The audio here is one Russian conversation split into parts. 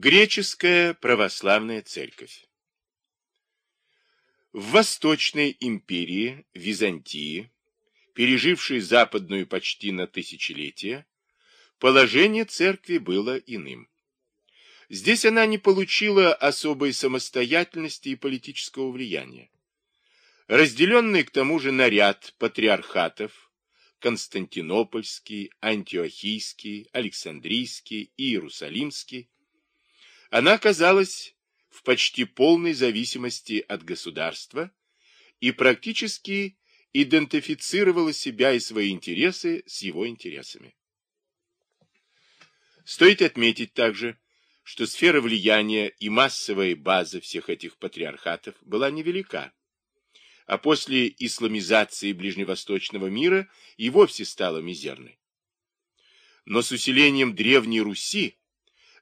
Греческая православная церковь В Восточной империи Византии, пережившей западную почти на тысячелетие, положение церкви было иным. Здесь она не получила особой самостоятельности и политического влияния. Разделенный к тому же наряд патриархатов Константинопольский, Антиохийский, Александрийский и Иерусалимский она оказалась в почти полной зависимости от государства и практически идентифицировала себя и свои интересы с его интересами. Стоит отметить также, что сфера влияния и массовая база всех этих патриархатов была невелика, а после исламизации ближневосточного мира и вовсе стала мизерной. Но с усилением Древней Руси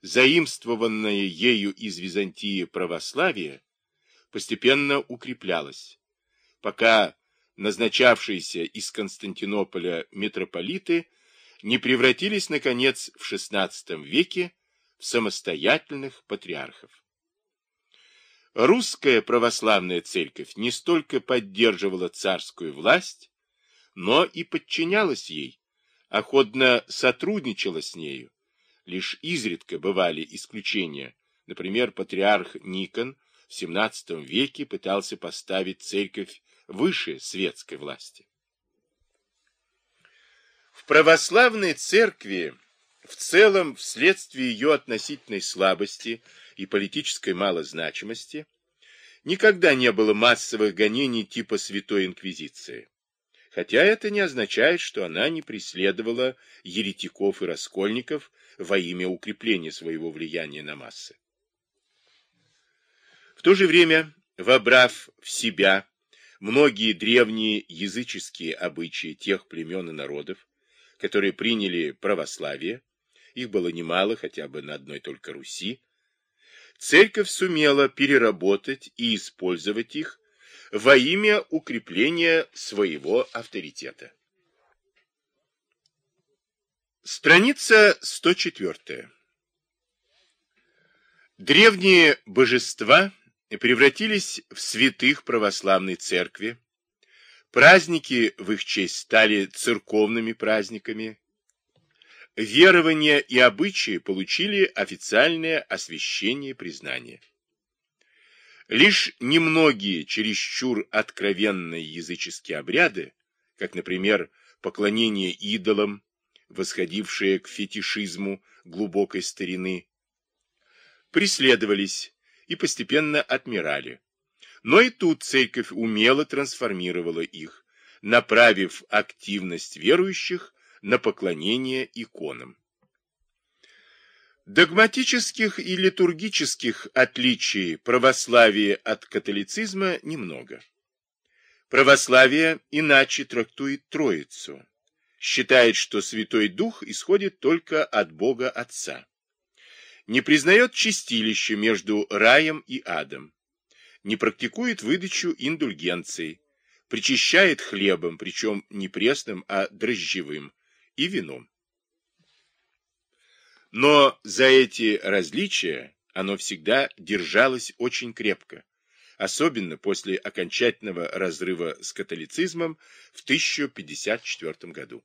заимствованное ею из Византии православие постепенно укреплялось, пока назначавшиеся из Константинополя митрополиты не превратились, наконец, в XVI веке в самостоятельных патриархов. Русская православная церковь не столько поддерживала царскую власть, но и подчинялась ей, охотно сотрудничала с нею, лишь изредка бывали исключения. Например, патриарх Никон в XVII веке пытался поставить церковь выше светской власти. В православной церкви в целом, вследствие ее относительной слабости и политической малозначимости, никогда не было массовых гонений типа Святой Инквизиции. Хотя это не означает, что она не преследовала еретиков и раскольников во имя укрепления своего влияния на массы. В то же время, вобрав в себя многие древние языческие обычаи тех племен и народов, которые приняли православие, их было немало, хотя бы на одной только Руси, церковь сумела переработать и использовать их во имя укрепления своего авторитета. Страница 104. Древние божества превратились в святых православной церкви, праздники в их честь стали церковными праздниками, верования и обычаи получили официальное освящение и признание. Лишь немногие чересчур откровенные языческие обряды, как, например, поклонение идолам, восходившие к фетишизму глубокой старины, преследовались и постепенно отмирали. Но и тут церковь умело трансформировала их, направив активность верующих на поклонение иконам. Догматических и литургических отличий православия от католицизма немного. Православие иначе трактует Троицу, считает, что Святой Дух исходит только от Бога Отца. Не признает чистилище между раем и адом. Не практикует выдачу индульгенций. Причащает хлебом, причем не пресным, а дрожжевым, и вином. Но за эти различия оно всегда держалось очень крепко, особенно после окончательного разрыва с католицизмом в 1054 году.